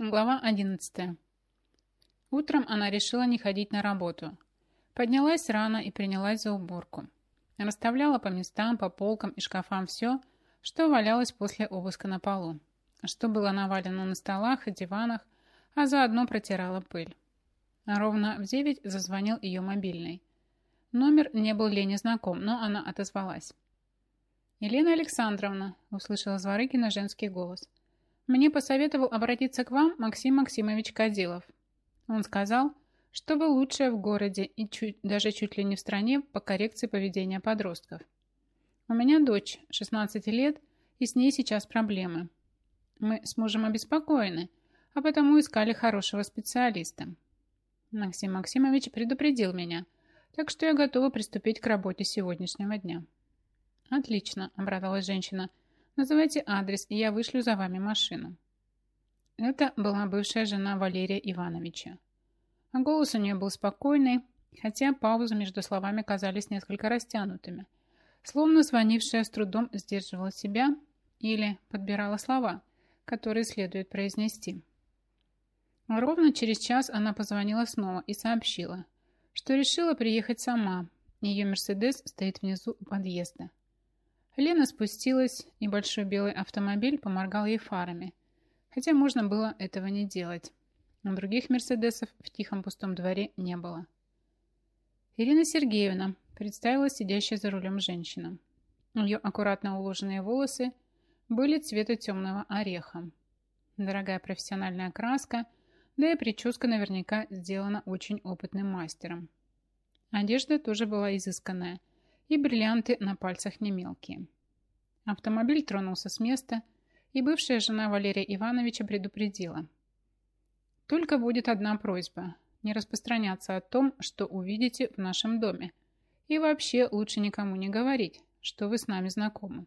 Глава 11. Утром она решила не ходить на работу. Поднялась рано и принялась за уборку. Расставляла по местам, по полкам и шкафам все, что валялось после обыска на полу, что было навалено на столах и диванах, а заодно протирала пыль. Ровно в девять зазвонил ее мобильный. Номер не был Лене знаком, но она отозвалась. «Елена Александровна», — услышала Зворыкина женский голос, — мне посоветовал обратиться к вам Максим Максимович Кадилов. Он сказал, что вы лучшая в городе и чуть, даже чуть ли не в стране по коррекции поведения подростков. У меня дочь, 16 лет, и с ней сейчас проблемы. Мы с мужем обеспокоены, а потому искали хорошего специалиста. Максим Максимович предупредил меня, так что я готова приступить к работе сегодняшнего дня. «Отлично», — обрадовалась женщина, — Называйте адрес, и я вышлю за вами машину». Это была бывшая жена Валерия Ивановича. А голос у нее был спокойный, хотя паузы между словами казались несколько растянутыми, словно звонившая с трудом сдерживала себя или подбирала слова, которые следует произнести. Ровно через час она позвонила снова и сообщила, что решила приехать сама. Ее «Мерседес» стоит внизу у подъезда. Лена спустилась, и большой белый автомобиль поморгал ей фарами. Хотя можно было этого не делать. Других «Мерседесов» в тихом пустом дворе не было. Ирина Сергеевна представила сидящая за рулем женщина. Ее аккуратно уложенные волосы были цвета темного ореха. Дорогая профессиональная краска, да и прическа наверняка сделана очень опытным мастером. Одежда тоже была изысканная, и бриллианты на пальцах не мелкие. Автомобиль тронулся с места, и бывшая жена Валерия Ивановича предупредила. «Только будет одна просьба – не распространяться о том, что увидите в нашем доме. И вообще лучше никому не говорить, что вы с нами знакомы.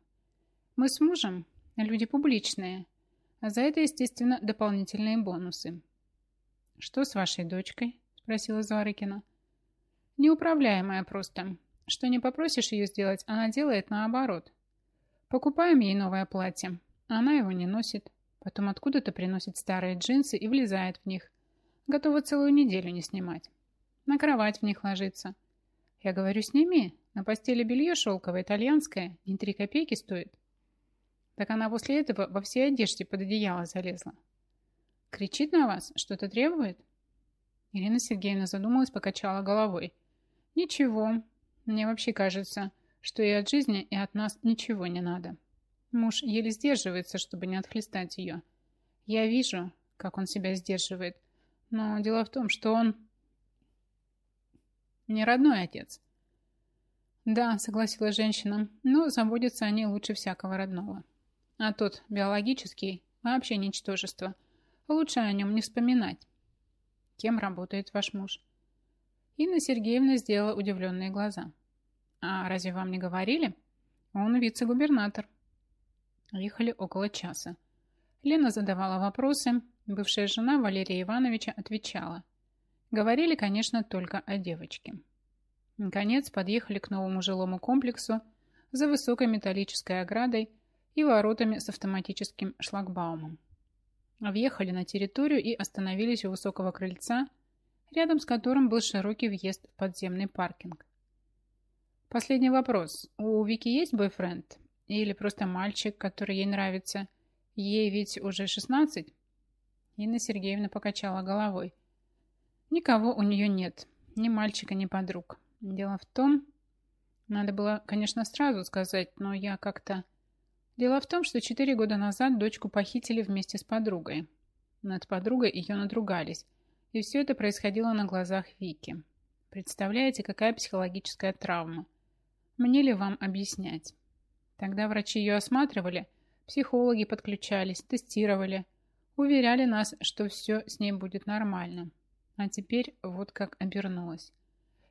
Мы с мужем – люди публичные, а за это, естественно, дополнительные бонусы». «Что с вашей дочкой?» – спросила Зворыкина. «Неуправляемая просто. Что не попросишь ее сделать, она делает наоборот. Покупаем ей новое платье. Она его не носит. Потом откуда-то приносит старые джинсы и влезает в них. Готова целую неделю не снимать. На кровать в них ложится. Я говорю, сними. На постели белье шелковое, итальянское, не три копейки стоит. Так она после этого во всей одежде под одеяло залезла. Кричит на вас, что-то требует? Ирина Сергеевна задумалась, покачала головой. Ничего, мне вообще кажется, что и от жизни, и от нас ничего не надо. Муж еле сдерживается, чтобы не отхлестать ее. Я вижу, как он себя сдерживает, но дело в том, что он не родной отец. Да, согласилась женщина, но заботятся они лучше всякого родного. А тот биологический вообще ничтожество. Лучше о нем не вспоминать. Кем работает ваш муж? Инна Сергеевна сделала удивленные глаза. «А разве вам не говорили?» «Он вице-губернатор». Ехали около часа. Лена задавала вопросы, бывшая жена Валерия Ивановича отвечала. Говорили, конечно, только о девочке. Наконец подъехали к новому жилому комплексу за высокой металлической оградой и воротами с автоматическим шлагбаумом. Въехали на территорию и остановились у высокого крыльца, рядом с которым был широкий въезд в подземный паркинг. Последний вопрос. У Вики есть бойфренд? Или просто мальчик, который ей нравится? Ей ведь уже 16? Инна Сергеевна покачала головой. Никого у нее нет. Ни мальчика, ни подруг. Дело в том... Надо было, конечно, сразу сказать, но я как-то... Дело в том, что четыре года назад дочку похитили вместе с подругой. Над подругой ее надругались. И все это происходило на глазах Вики. Представляете, какая психологическая травма? Мне ли вам объяснять? Тогда врачи ее осматривали, психологи подключались, тестировали, уверяли нас, что все с ней будет нормально. А теперь вот как обернулось.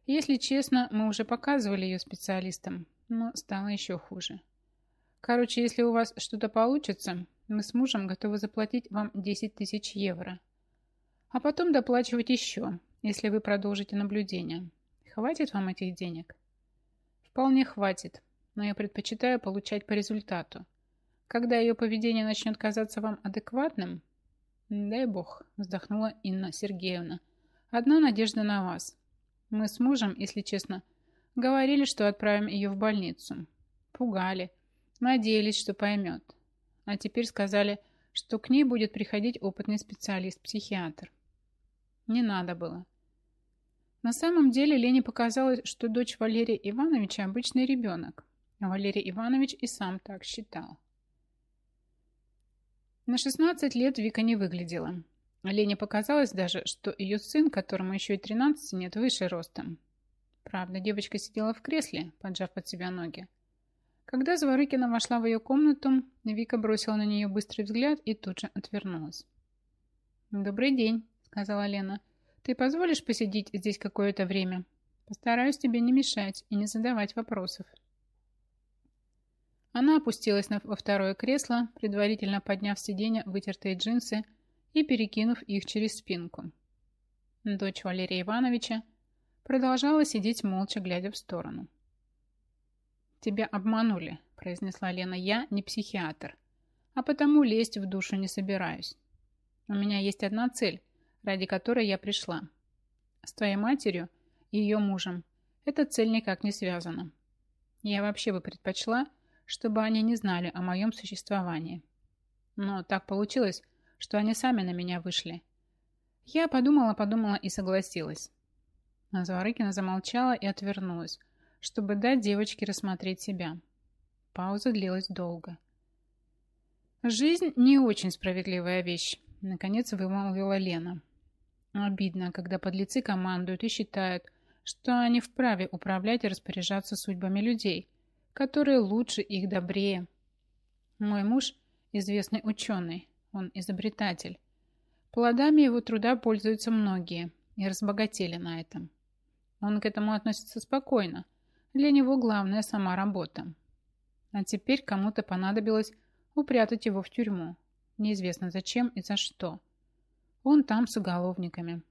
Если честно, мы уже показывали ее специалистам, но стало еще хуже. Короче, если у вас что-то получится, мы с мужем готовы заплатить вам 10 тысяч евро. А потом доплачивать еще, если вы продолжите наблюдение. Хватит вам этих денег? Вполне хватит, но я предпочитаю получать по результату. Когда ее поведение начнет казаться вам адекватным, «Дай бог», – вздохнула Инна Сергеевна. «Одна надежда на вас. Мы с мужем, если честно, говорили, что отправим ее в больницу. Пугали. Надеялись, что поймет. А теперь сказали, что к ней будет приходить опытный специалист-психиатр. Не надо было. На самом деле Лене показалось, что дочь Валерия Ивановича обычный ребенок. А Валерий Иванович и сам так считал. На 16 лет Вика не выглядела. Лене показалось даже, что ее сын, которому еще и 13 нет, выше ростом. Правда, девочка сидела в кресле, поджав под себя ноги. Когда Зворыкина вошла в ее комнату, Вика бросила на нее быстрый взгляд и тут же отвернулась. «Добрый день», — сказала Лена. «Ты позволишь посидеть здесь какое-то время? Постараюсь тебе не мешать и не задавать вопросов». Она опустилась во второе кресло, предварительно подняв с сиденья вытертые джинсы и перекинув их через спинку. Дочь Валерия Ивановича продолжала сидеть молча, глядя в сторону. «Тебя обманули», – произнесла Лена. «Я не психиатр, а потому лезть в душу не собираюсь. У меня есть одна цель, ради которой я пришла. С твоей матерью и ее мужем эта цель никак не связана. Я вообще бы предпочла, чтобы они не знали о моем существовании. Но так получилось, что они сами на меня вышли. Я подумала, подумала и согласилась». Заворыкина замолчала и отвернулась, чтобы дать девочке рассмотреть себя. Пауза длилась долго. «Жизнь не очень справедливая вещь», — наконец вымолвила Лена. «Обидно, когда подлецы командуют и считают, что они вправе управлять и распоряжаться судьбами людей, которые лучше их добрее. Мой муж – известный ученый, он изобретатель. Плодами его труда пользуются многие и разбогатели на этом. Он к этому относится спокойно – для него главная сама работа. А теперь кому-то понадобилось упрятать его в тюрьму. Неизвестно зачем и за что. Он там с уголовниками.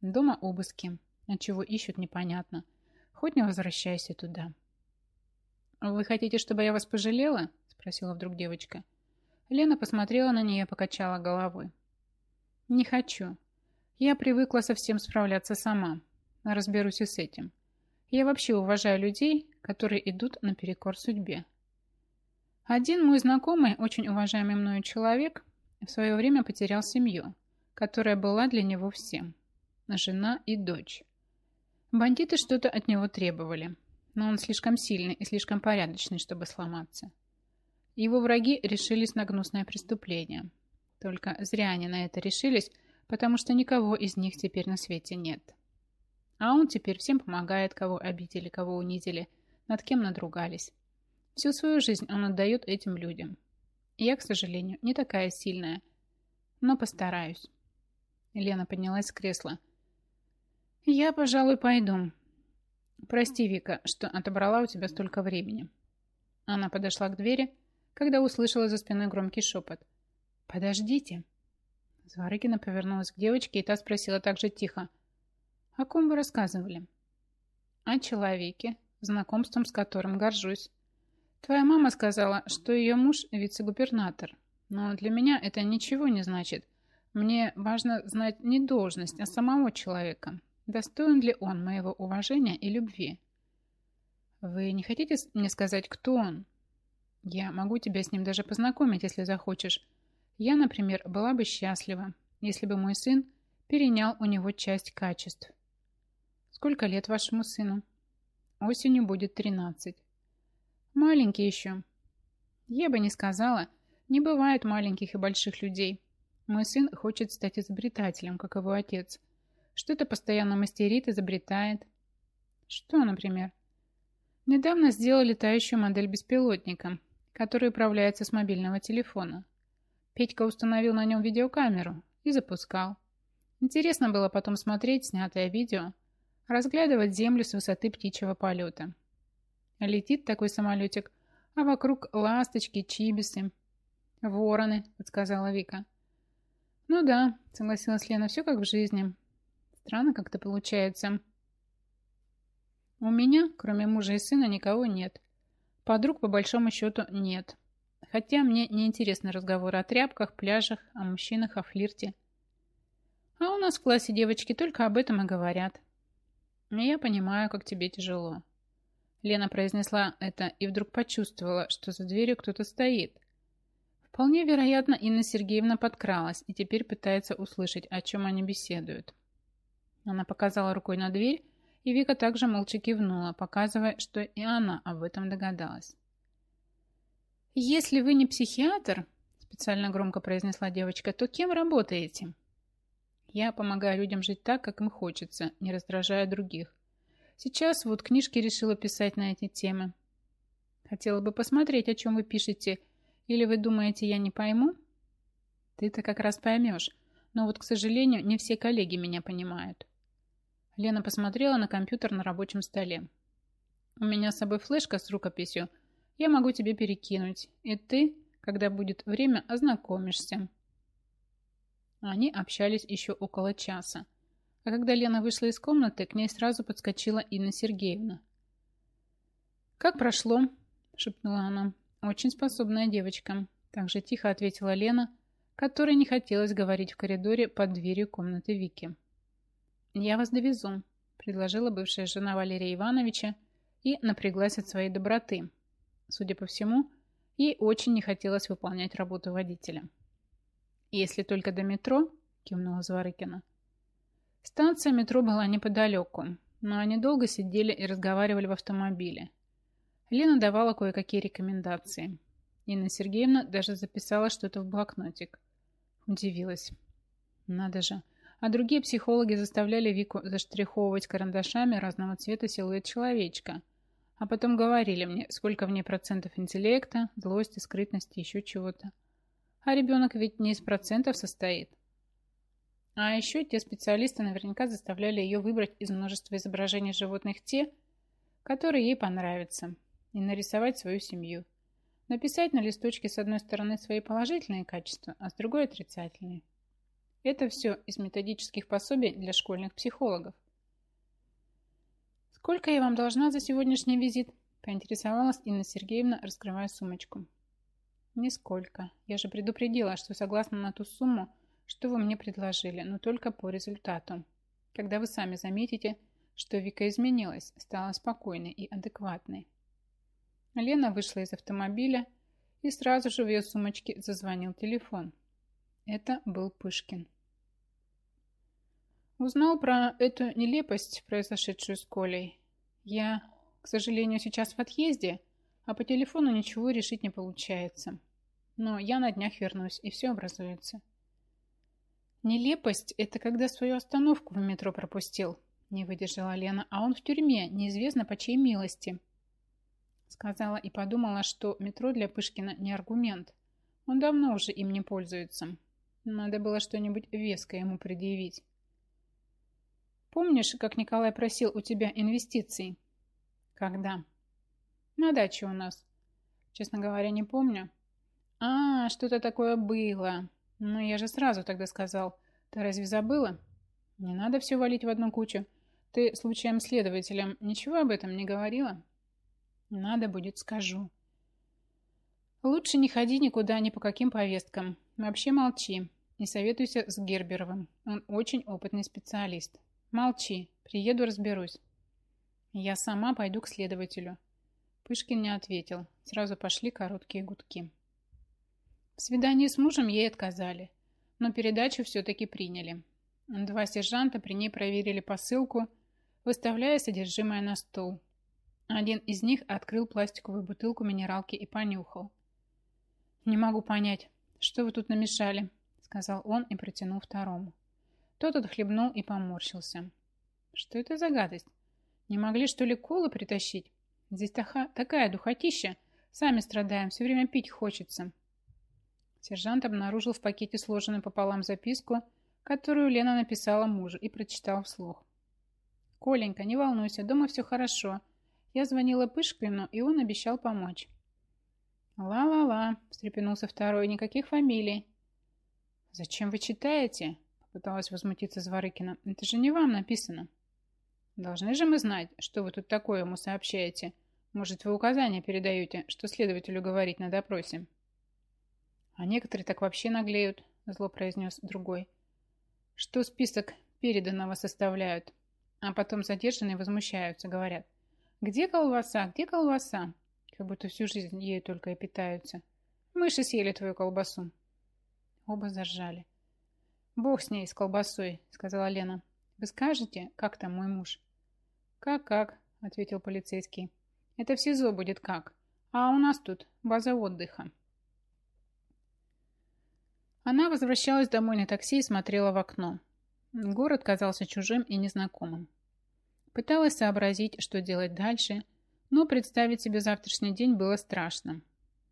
Дома обыски. А чего ищут, непонятно. Хоть не возвращайся туда. «Вы хотите, чтобы я вас пожалела?» Спросила вдруг девочка. Лена посмотрела на нее и покачала головой. «Не хочу. Я привыкла совсем справляться сама. Разберусь и с этим. Я вообще уважаю людей, которые идут наперекор судьбе. Один мой знакомый, очень уважаемый мною человек, в свое время потерял семью, которая была для него всем. Жена и дочь. Бандиты что-то от него требовали, но он слишком сильный и слишком порядочный, чтобы сломаться. Его враги решились на гнусное преступление. Только зря они на это решились, потому что никого из них теперь на свете нет. А он теперь всем помогает, кого обидели, кого унизили, над кем надругались. Всю свою жизнь он отдает этим людям. Я, к сожалению, не такая сильная, но постараюсь. Лена поднялась с кресла. «Я, пожалуй, пойду. Прости, Вика, что отобрала у тебя столько времени». Она подошла к двери, когда услышала за спиной громкий шепот. «Подождите». Зворыкина повернулась к девочке, и та спросила так же тихо. О ком вы рассказывали? О человеке, знакомством с которым горжусь. Твоя мама сказала, что ее муж вице-губернатор. Но для меня это ничего не значит. Мне важно знать не должность, а самого человека. Достоин ли он моего уважения и любви? Вы не хотите мне сказать, кто он? Я могу тебя с ним даже познакомить, если захочешь. Я, например, была бы счастлива, если бы мой сын перенял у него часть качеств, Сколько лет вашему сыну? Осенью будет тринадцать. Маленький еще. Я бы не сказала. Не бывает маленьких и больших людей. Мой сын хочет стать изобретателем, как его отец. Что-то постоянно мастерит, изобретает. Что, например? Недавно сделал летающую модель беспилотника, который управляется с мобильного телефона. Петька установил на нем видеокамеру и запускал. Интересно было потом смотреть снятое видео, разглядывать землю с высоты птичьего полета. Летит такой самолетик, а вокруг ласточки, чибисы. «Вороны», — подсказала Вика. «Ну да», — согласилась Лена, — «все как в жизни. Странно как-то получается». «У меня, кроме мужа и сына, никого нет. Подруг, по большому счету, нет. Хотя мне не интересны разговоры о тряпках, пляжах, о мужчинах, о флирте. А у нас в классе девочки только об этом и говорят. Я понимаю, как тебе тяжело. Лена произнесла это и вдруг почувствовала, что за дверью кто-то стоит. Вполне вероятно, Инна Сергеевна подкралась и теперь пытается услышать, о чем они беседуют. Она показала рукой на дверь, и Вика также молча кивнула, показывая, что и она об этом догадалась. «Если вы не психиатр», – специально громко произнесла девочка, – «то кем работаете?» «Я помогаю людям жить так, как им хочется, не раздражая других. Сейчас вот книжки решила писать на эти темы. Хотела бы посмотреть, о чем вы пишете, или вы думаете, я не пойму?» «Ты-то как раз поймешь, но вот, к сожалению, не все коллеги меня понимают». Лена посмотрела на компьютер на рабочем столе. «У меня с собой флешка с рукописью – я могу тебе перекинуть, и ты, когда будет время, ознакомишься. Они общались еще около часа. А когда Лена вышла из комнаты, к ней сразу подскочила Инна Сергеевна. «Как прошло?» – шепнула она. «Очень способная девочка», – также тихо ответила Лена, которой не хотелось говорить в коридоре под дверью комнаты Вики. «Я вас довезу», – предложила бывшая жена Валерия Ивановича и напряглась от своей доброты, Судя по всему, ей очень не хотелось выполнять работу водителя. «Если только до метро», – кивнула Зворыкина. Станция метро была неподалеку, но они долго сидели и разговаривали в автомобиле. Лена давала кое-какие рекомендации. Инна Сергеевна даже записала что-то в блокнотик. Удивилась. Надо же. А другие психологи заставляли Вику заштриховывать карандашами разного цвета силуэт человечка, а потом говорили мне, сколько в ней процентов интеллекта, злости, скрытности, еще чего-то. А ребенок ведь не из процентов состоит. А еще те специалисты наверняка заставляли ее выбрать из множества изображений животных те, которые ей понравятся, и нарисовать свою семью. Написать на листочке с одной стороны свои положительные качества, а с другой отрицательные. Это все из методических пособий для школьных психологов. «Сколько я вам должна за сегодняшний визит?» – поинтересовалась Инна Сергеевна, раскрывая сумочку. «Нисколько. Я же предупредила, что согласна на ту сумму, что вы мне предложили, но только по результату. Когда вы сами заметите, что Вика изменилась, стала спокойной и адекватной». Лена вышла из автомобиля, и сразу же в ее сумочке зазвонил телефон. Это был Пышкин. Узнал про эту нелепость, произошедшую с Колей. Я, к сожалению, сейчас в отъезде, а по телефону ничего решить не получается. Но я на днях вернусь, и все образуется. Нелепость – это когда свою остановку в метро пропустил, не выдержала Лена, а он в тюрьме, неизвестно по чьей милости. Сказала и подумала, что метро для Пышкина не аргумент. Он давно уже им не пользуется. Надо было что-нибудь веское ему предъявить. Помнишь, как Николай просил у тебя инвестиций? Когда? На даче у нас. Честно говоря, не помню. А, что-то такое было. Ну, я же сразу тогда сказал. Ты разве забыла? Не надо все валить в одну кучу. Ты случаем следователям ничего об этом не говорила? Надо будет, скажу. Лучше не ходи никуда ни по каким повесткам. Вообще молчи. Не советуйся с Герберовым. Он очень опытный специалист. Молчи, приеду разберусь. Я сама пойду к следователю. Пышкин не ответил. Сразу пошли короткие гудки. В свидании с мужем ей отказали, но передачу все-таки приняли. Два сержанта при ней проверили посылку, выставляя содержимое на стол. Один из них открыл пластиковую бутылку минералки и понюхал. «Не могу понять, что вы тут намешали», — сказал он и протянул второму. Тот отхлебнул и поморщился. Что это за гадость? Не могли, что ли, колы притащить? Здесь таха, такая духотища. Сами страдаем, все время пить хочется. Сержант обнаружил в пакете сложенную пополам записку, которую Лена написала мужу и прочитал вслух. «Коленька, не волнуйся, дома все хорошо. Я звонила Пышкину, и он обещал помочь». «Ла-ла-ла», — встрепенулся второй, — «никаких фамилий». «Зачем вы читаете?» Пыталась возмутиться Зворыкина. Это же не вам написано. Должны же мы знать, что вы тут такое ему сообщаете. Может, вы указания передаете, что следователю говорить на допросе. А некоторые так вообще наглеют, зло произнес другой. Что список переданного составляют, а потом задержанные возмущаются, говорят. Где колбаса, где колбаса? Как будто всю жизнь ею только и питаются. Мыши съели твою колбасу. Оба заржали. Бог с ней, с колбасой, сказала Лена. Вы скажете, как там мой муж? Как-как, ответил полицейский. Это в СИЗО будет как. А у нас тут база отдыха. Она возвращалась домой на такси и смотрела в окно. Город казался чужим и незнакомым. Пыталась сообразить, что делать дальше, но представить себе завтрашний день было страшно.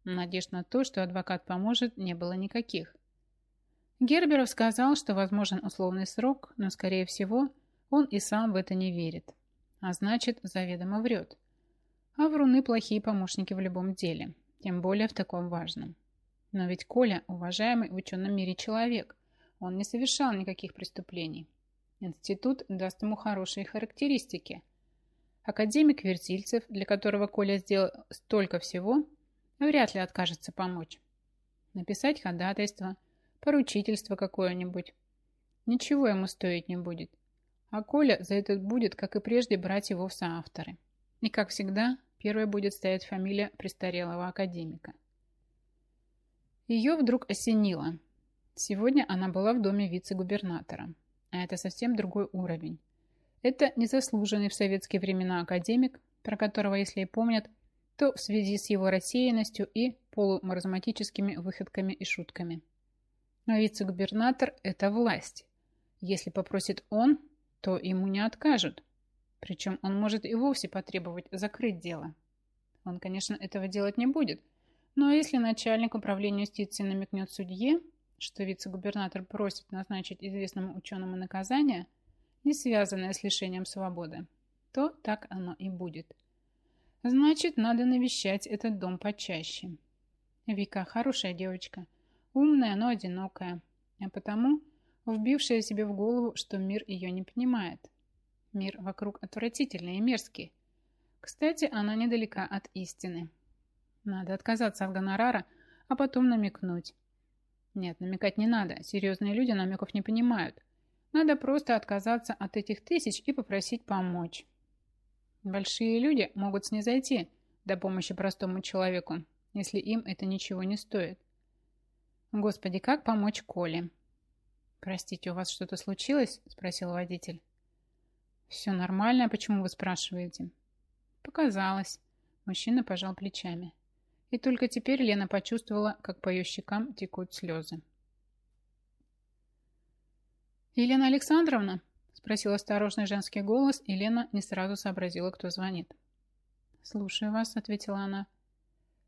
Надежд на то, что адвокат поможет, не было никаких. Герберов сказал, что возможен условный срок, но, скорее всего, он и сам в это не верит. А значит, заведомо врет. А вруны плохие помощники в любом деле, тем более в таком важном. Но ведь Коля – уважаемый в ученом мире человек. Он не совершал никаких преступлений. Институт даст ему хорошие характеристики. Академик Вертильцев, для которого Коля сделал столько всего, вряд ли откажется помочь. Написать ходатайство, поручительство какое-нибудь. Ничего ему стоить не будет. А Коля за это будет, как и прежде, брать его в соавторы. И, как всегда, первой будет стоять фамилия престарелого академика. Ее вдруг осенило. Сегодня она была в доме вице-губернатора. А это совсем другой уровень. Это незаслуженный в советские времена академик, про которого, если и помнят, то в связи с его рассеянностью и полумаразматическими выходками и шутками. А вице-губернатор – это власть. Если попросит он, то ему не откажут. Причем он может и вовсе потребовать закрыть дело. Он, конечно, этого делать не будет – но если начальник управления юстиции намекнет судье, что вице-губернатор просит назначить известному ученому наказание, не связанное с лишением свободы, то так оно и будет. Значит, надо навещать этот дом почаще. Вика хорошая девочка, умная, но одинокая, а потому вбившая себе в голову, что мир ее не понимает. Мир вокруг отвратительный и мерзкий. Кстати, она недалека от истины. Надо отказаться от гонорара, а потом намекнуть. Нет, намекать не надо. Серьезные люди намеков не понимают. Надо просто отказаться от этих тысяч и попросить помочь. Большие люди могут снизойти до помощи простому человеку, если им это ничего не стоит. Господи, как помочь Коле? Простите, у вас что-то случилось? Спросил водитель. Все нормально, почему вы спрашиваете? Показалось. Мужчина пожал плечами. И только теперь Лена почувствовала, как по ее щекам текут слезы. «Елена Александровна?» – спросил осторожный женский голос, и Лена не сразу сообразила, кто звонит. «Слушаю вас», – ответила она.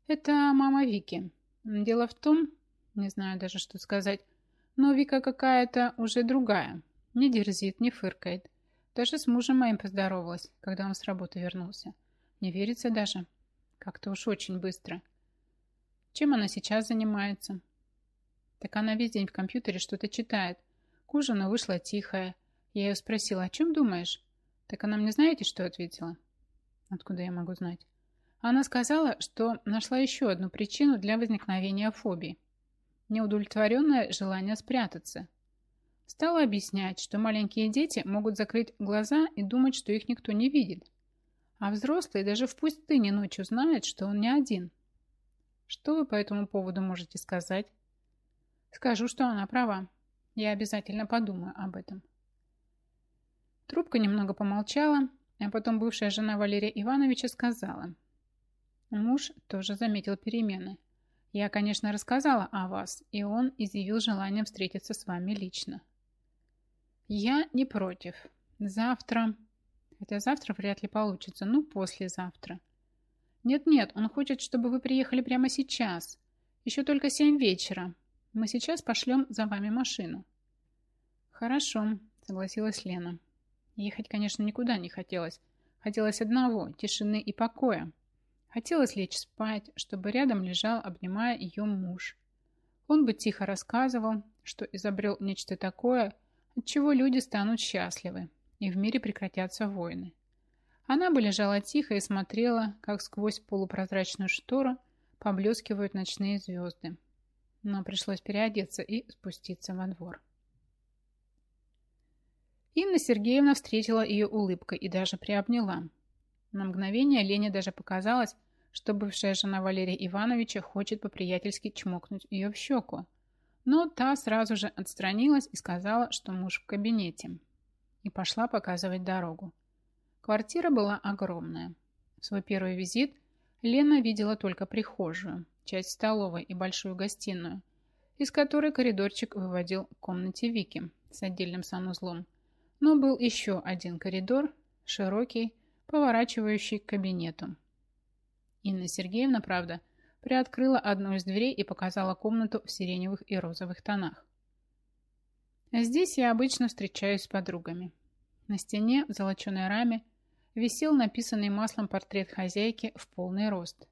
«Это мама Вики. Дело в том, не знаю даже, что сказать, но Вика какая-то уже другая. Не дерзит, не фыркает. Даже с мужем моим поздоровалась, когда он с работы вернулся. Не верится даже. Как-то уж очень быстро. Чем она сейчас занимается? Так она весь день в компьютере что-то читает. К ужину вышла тихая. Я ее спросила, о чем думаешь? Так она мне знаете, что ответила? Откуда я могу знать? Она сказала, что нашла еще одну причину для возникновения фобии. Неудовлетворенное желание спрятаться. Стала объяснять, что маленькие дети могут закрыть глаза и думать, что их никто не видит. А взрослые даже в пустыне ночью знают, что он не один – что вы по этому поводу можете сказать? Скажу, что она права. Я обязательно подумаю об этом. Трубка немного помолчала, а потом бывшая жена Валерия Ивановича сказала. Муж тоже заметил перемены. Я, конечно, рассказала о вас, и он изъявил желание встретиться с вами лично. Я не против. Завтра... Хотя завтра вряд ли получится, ну, послезавтра. «Нет-нет, он хочет, чтобы вы приехали прямо сейчас. Еще только семь вечера. Мы сейчас пошлем за вами машину». «Хорошо», — согласилась Лена. Ехать, конечно, никуда не хотелось. Хотелось одного — тишины и покоя. Хотелось лечь спать, чтобы рядом лежал, обнимая ее муж. Он бы тихо рассказывал, что изобрел нечто такое, от чего люди станут счастливы, и в мире прекратятся войны. Она бы лежала тихо и смотрела, как сквозь полупрозрачную штору поблескивают ночные звезды. но пришлось переодеться и спуститься во двор. Инна Сергеевна встретила ее улыбкой и даже приобняла. На мгновение Лене даже показалось, что бывшая жена Валерия Ивановича хочет по-приятельски чмокнуть ее в щеку. Но та сразу же отстранилась и сказала, что муж в кабинете. И пошла показывать дорогу. Квартира была огромная. В свой первый визит Лена видела только прихожую, часть столовой и большую гостиную, из которой коридорчик выводил к комнате Вики с отдельным санузлом. Но был еще один коридор, широкий, поворачивающий к кабинету. Инна Сергеевна, правда, приоткрыла одну из дверей и показала комнату в сиреневых и розовых тонах. Здесь я обычно встречаюсь с подругами. На стене в золоченой раме висел написанный маслом портрет хозяйки в полный рост.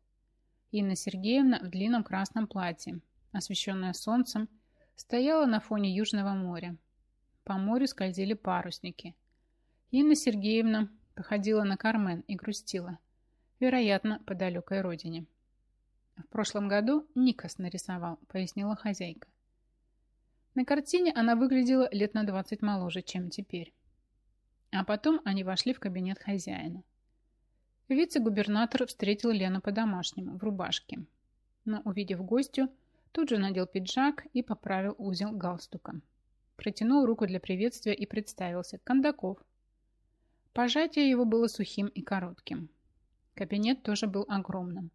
Инна Сергеевна в длинном красном платье, освещенная солнцем, стояла на фоне Южного моря. По морю скользили парусники. Инна Сергеевна походила на Кармен и грустила, вероятно, по далекой родине. В прошлом году Никас нарисовал, пояснила хозяйка. На картине она выглядела лет на 20 моложе, чем теперь. А потом они вошли в кабинет хозяина. Вице-губернатор встретил Лену по-домашнему, в рубашке. Но, увидев гостю, тут же надел пиджак и поправил узел галстука. Протянул руку для приветствия и представился. Кондаков. Пожатие его было сухим и коротким. Кабинет тоже был огромным.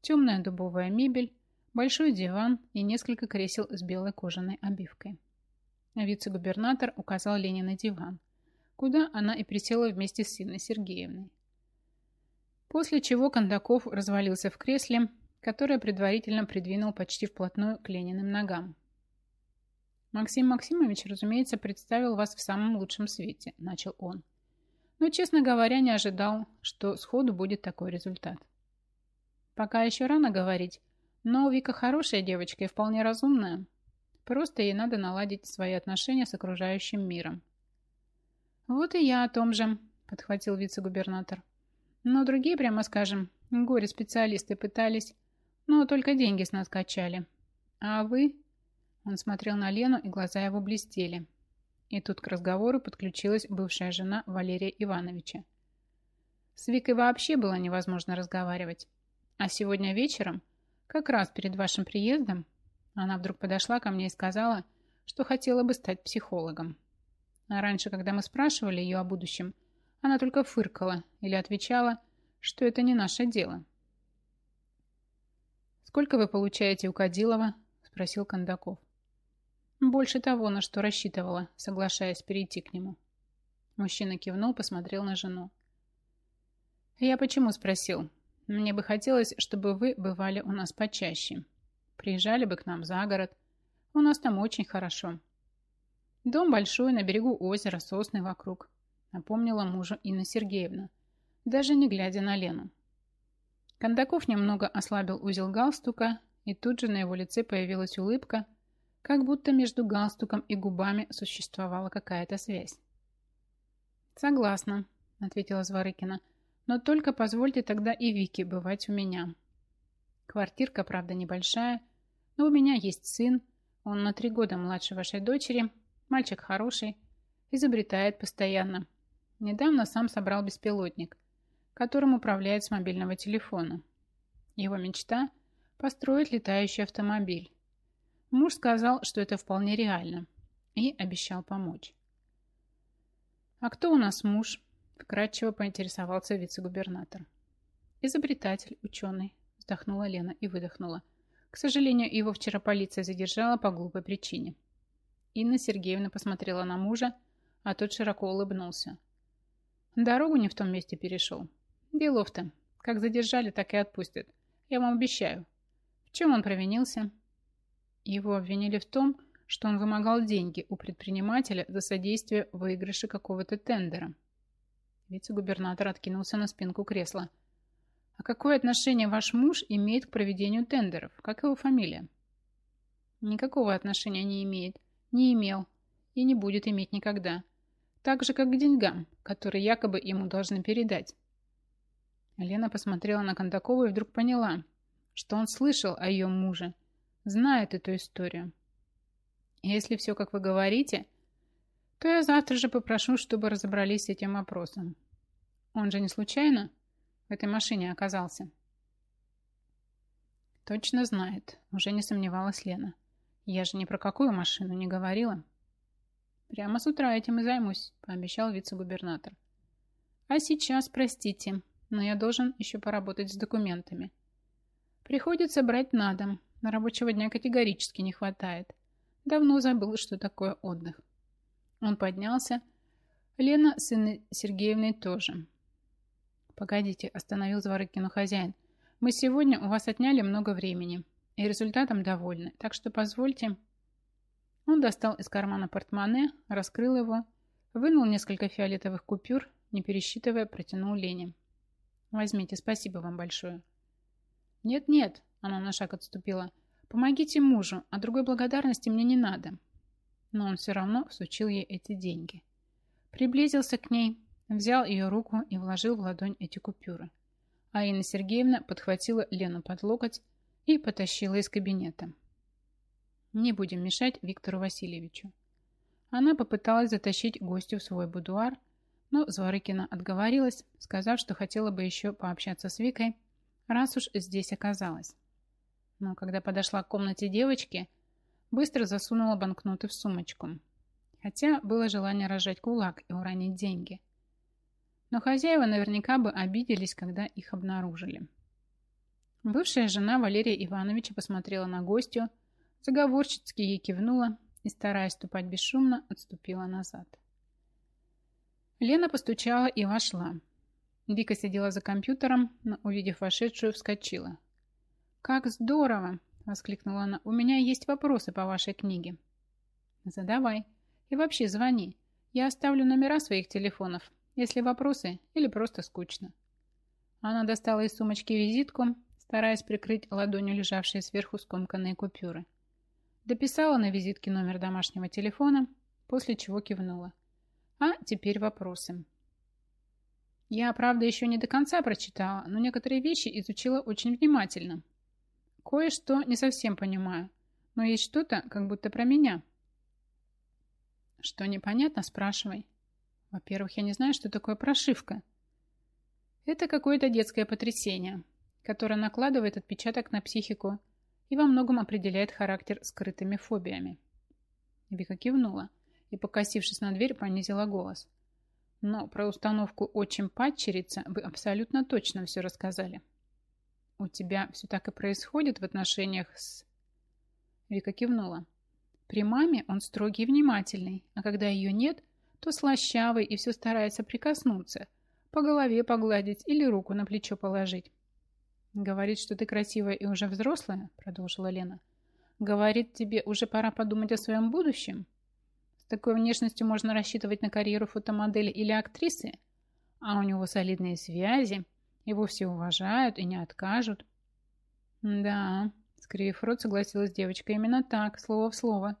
Темная дубовая мебель, большой диван и несколько кресел с белой кожаной обивкой. Вице-губернатор указал Лене на диван – куда она и присела вместе с Инной Сергеевной. После чего Кондаков развалился в кресле, которое предварительно придвинул почти вплотную к Лениным ногам. «Максим Максимович, разумеется, представил вас в самом лучшем свете», – начал он. Но, честно говоря, не ожидал, что сходу будет такой результат. Пока еще рано говорить, но Вика хорошая девочка и вполне разумная. Просто ей надо наладить свои отношения с окружающим миром. «Вот и я о том же», – подхватил вице-губернатор. «Но другие, прямо скажем, горе-специалисты пытались, но только деньги с нас качали. А вы...» Он смотрел на Лену, и глаза его блестели. И тут к разговору подключилась бывшая жена Валерия Ивановича. С Викой вообще было невозможно разговаривать. А сегодня вечером, как раз перед вашим приездом, она вдруг подошла ко мне и сказала, что хотела бы стать психологом. А раньше, когда мы спрашивали ее о будущем, она только фыркала или отвечала, что это не наше дело. «Сколько вы получаете у Кадилова?» – спросил Кондаков. «Больше того, на что рассчитывала, соглашаясь перейти к нему». Мужчина кивнул, посмотрел на жену. «Я почему спросил? Мне бы хотелось, чтобы вы бывали у нас почаще. Приезжали бы к нам за город. У нас там очень хорошо. Дом большой, на берегу озера, сосны вокруг. Напомнила мужу Инна Сергеевна, даже не глядя на Лену. Кондаков немного ослабил узел галстука, и тут же на его лице появилась улыбка, как будто между галстуком и губами существовала какая-то связь. «Согласна», — ответила Зворыкина, «но только позвольте тогда и Вике бывать у меня. Квартирка, правда, небольшая, но у меня есть сын, он на три года младше вашей дочери, Мальчик хороший, изобретает постоянно. Недавно сам собрал беспилотник, которым управляет с мобильного телефона. Его мечта – построить летающий автомобиль. Муж сказал, что это вполне реально, и обещал помочь. «А кто у нас муж?» – вкратчиво поинтересовался вице-губернатор. «Изобретатель, ученый», – вздохнула Лена и выдохнула. К сожалению, его вчера полиция задержала по глупой причине. Инна Сергеевна посмотрела на мужа, а тот широко улыбнулся. Дорогу не в том месте перешел. Делов-то. Как задержали, так и отпустят. Я вам обещаю. В чем он провинился? Его обвинили в том, что он вымогал деньги у предпринимателя за содействие в выигрыше какого-то тендера. Вице-губернатор откинулся на спинку кресла. «А какое отношение ваш муж имеет к проведению тендеров? Как его фамилия?» «Никакого отношения не имеет не имел и не будет иметь никогда. Так же, как к деньгам, которые якобы ему должны передать. Лена посмотрела на Кондакову и вдруг поняла, что он слышал о ее муже, знает эту историю. Если все, как вы говорите, то я завтра же попрошу, чтобы разобрались с этим вопросом. Он же не случайно в этой машине оказался. Точно знает, уже не сомневалась Лена. Я же ни про какую машину не говорила. Прямо с утра этим и займусь, пообещал вице-губернатор. А сейчас, простите, но я должен еще поработать с документами. Приходится брать на дом. На рабочего дня категорически не хватает. Давно забыл, что такое отдых. Он поднялся. Лена с Инной Сергеевной тоже. «Погодите», – остановил Зворыкину хозяин. «Мы сегодня у вас отняли много времени и результатом довольны, так что позвольте...» Он достал из кармана портмоне, раскрыл его, вынул несколько фиолетовых купюр, не пересчитывая, протянул Лене. «Возьмите, спасибо вам большое». «Нет-нет», – она на шаг отступила, – «помогите мужу, а другой благодарности мне не надо но он все равно всучил ей эти деньги. Приблизился к ней, взял ее руку и вложил в ладонь эти купюры. А Инна Сергеевна подхватила Лену под локоть и потащила из кабинета. Не будем мешать Виктору Васильевичу. Она попыталась затащить гостю в свой будуар, но Зворыкина отговорилась, сказав, что хотела бы еще пообщаться с Викой, раз уж здесь оказалась. Но когда подошла к комнате девочки, Быстро засунула банкноты в сумочку. Хотя было желание разжать кулак и уронить деньги. Но хозяева наверняка бы обиделись, когда их обнаружили. Бывшая жена Валерия Ивановича посмотрела на гостю, заговорщицки ей кивнула и, стараясь ступать бесшумно, отступила назад. Лена постучала и вошла. Вика сидела за компьютером, но, увидев вошедшую, вскочила. «Как здорово!» – воскликнула она. «У меня есть вопросы по вашей книге». «Задавай. И вообще звони. Я оставлю номера своих телефонов, если вопросы или просто скучно». Она достала из сумочки визитку, стараясь прикрыть ладонью лежавшие сверху скомканные купюры. Дописала на визитке номер домашнего телефона, после чего кивнула. А теперь вопросы. Я, правда, еще не до конца прочитала, но некоторые вещи изучила очень внимательно. Кое-что не совсем понимаю, но есть что-то, как будто про меня. Что непонятно, спрашивай. Во-первых, я не знаю, что такое прошивка. Это какое-то детское потрясение, которое накладывает отпечаток на психику и во многом определяет характер скрытыми фобиями. Вика кивнула и, покосившись на дверь, понизила голос. Но про установку «отчим падчерица» вы абсолютно точно все рассказали. «У тебя все так и происходит в отношениях с...» Вика кивнула. При маме он строгий и внимательный, а когда ее нет, то слащавый и все старается прикоснуться, по голове погладить или руку на плечо положить. «Говорит, что ты красивая и уже взрослая», — продолжила Лена. «Говорит, тебе уже пора подумать о своем будущем. С такой внешностью можно рассчитывать на карьеру фотомодели или актрисы, а у него солидные связи, его все уважают и не откажут. Да, скривив рот, согласилась девочка. Именно так, слово в слово.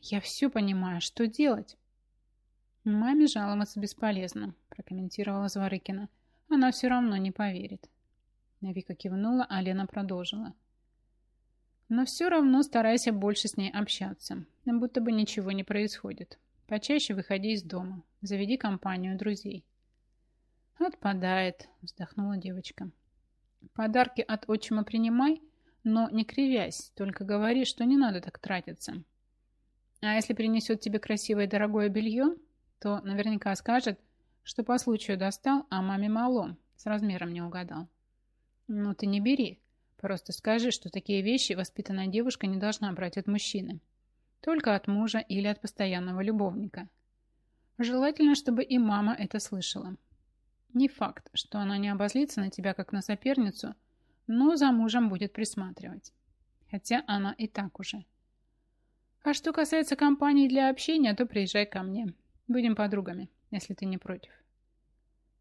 Я все понимаю. Что делать? Маме жаловаться бесполезно, прокомментировала Зворыкина. Она все равно не поверит. Вика кивнула, а Лена продолжила. Но все равно старайся больше с ней общаться, будто бы ничего не происходит. Почаще выходи из дома, заведи компанию друзей. «Отпадает», — вздохнула девочка. «Подарки от отчима принимай, но не кривясь, только говори, что не надо так тратиться. А если принесет тебе красивое дорогое белье, то наверняка скажет, что по случаю достал, а маме мало, с размером не угадал. Ну ты не бери, просто скажи, что такие вещи воспитанная девушка не должна брать от мужчины, только от мужа или от постоянного любовника. Желательно, чтобы и мама это слышала. Не факт, что она не обозлится на тебя, как на соперницу, но за мужем будет присматривать. Хотя она и так уже. А что касается компании для общения, то приезжай ко мне. Будем подругами, если ты не против.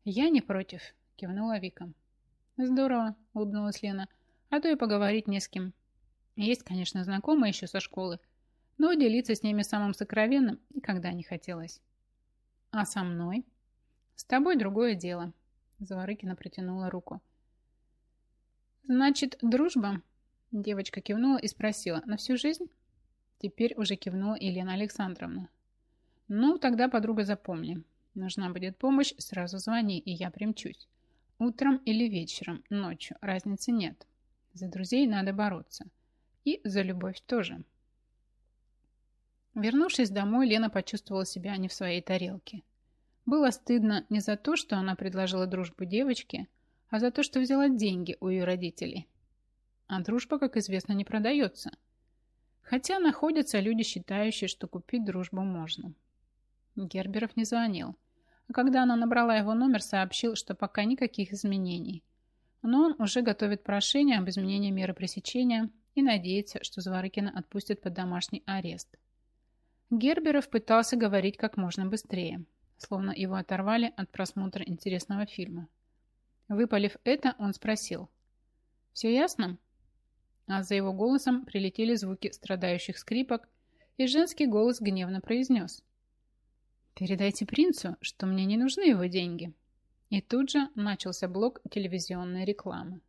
Я не против, кивнула Вика. Здорово, улыбнулась Лена. А то и поговорить не с кем. Есть, конечно, знакомые еще со школы, но делиться с ними самым сокровенным никогда не хотелось. А со мной? «С тобой другое дело», – Заворыкина протянула руку. «Значит, дружба?» Девочка кивнула и спросила, на всю жизнь? Теперь уже кивнула Елена Александровна. Ну, тогда, подруга, запомни. Нужна будет помощь, сразу звони, и я примчусь. Утром или вечером, ночью, разницы нет. За друзей надо бороться. И за любовь тоже. Вернувшись домой, Лена почувствовала себя не в своей тарелке. Было стыдно не за то, что она предложила дружбу девочке, а за то, что взяла деньги у ее родителей. А дружба, как известно, не продается. Хотя находятся люди, считающие, что купить дружбу можно. Герберов не звонил. А когда она набрала его номер, сообщил, что пока никаких изменений. Но он уже готовит прошение об изменении меры пресечения и надеется, что Зворыкина отпустят под домашний арест. Герберов пытался говорить как можно быстрее, словно его оторвали от просмотра интересного фильма. Выпалив это, он спросил. «Все ясно?» А за его голосом прилетели звуки страдающих скрипок, и женский голос гневно произнес. «Передайте принцу, что мне не нужны его деньги». И тут же начался блок телевизионной рекламы.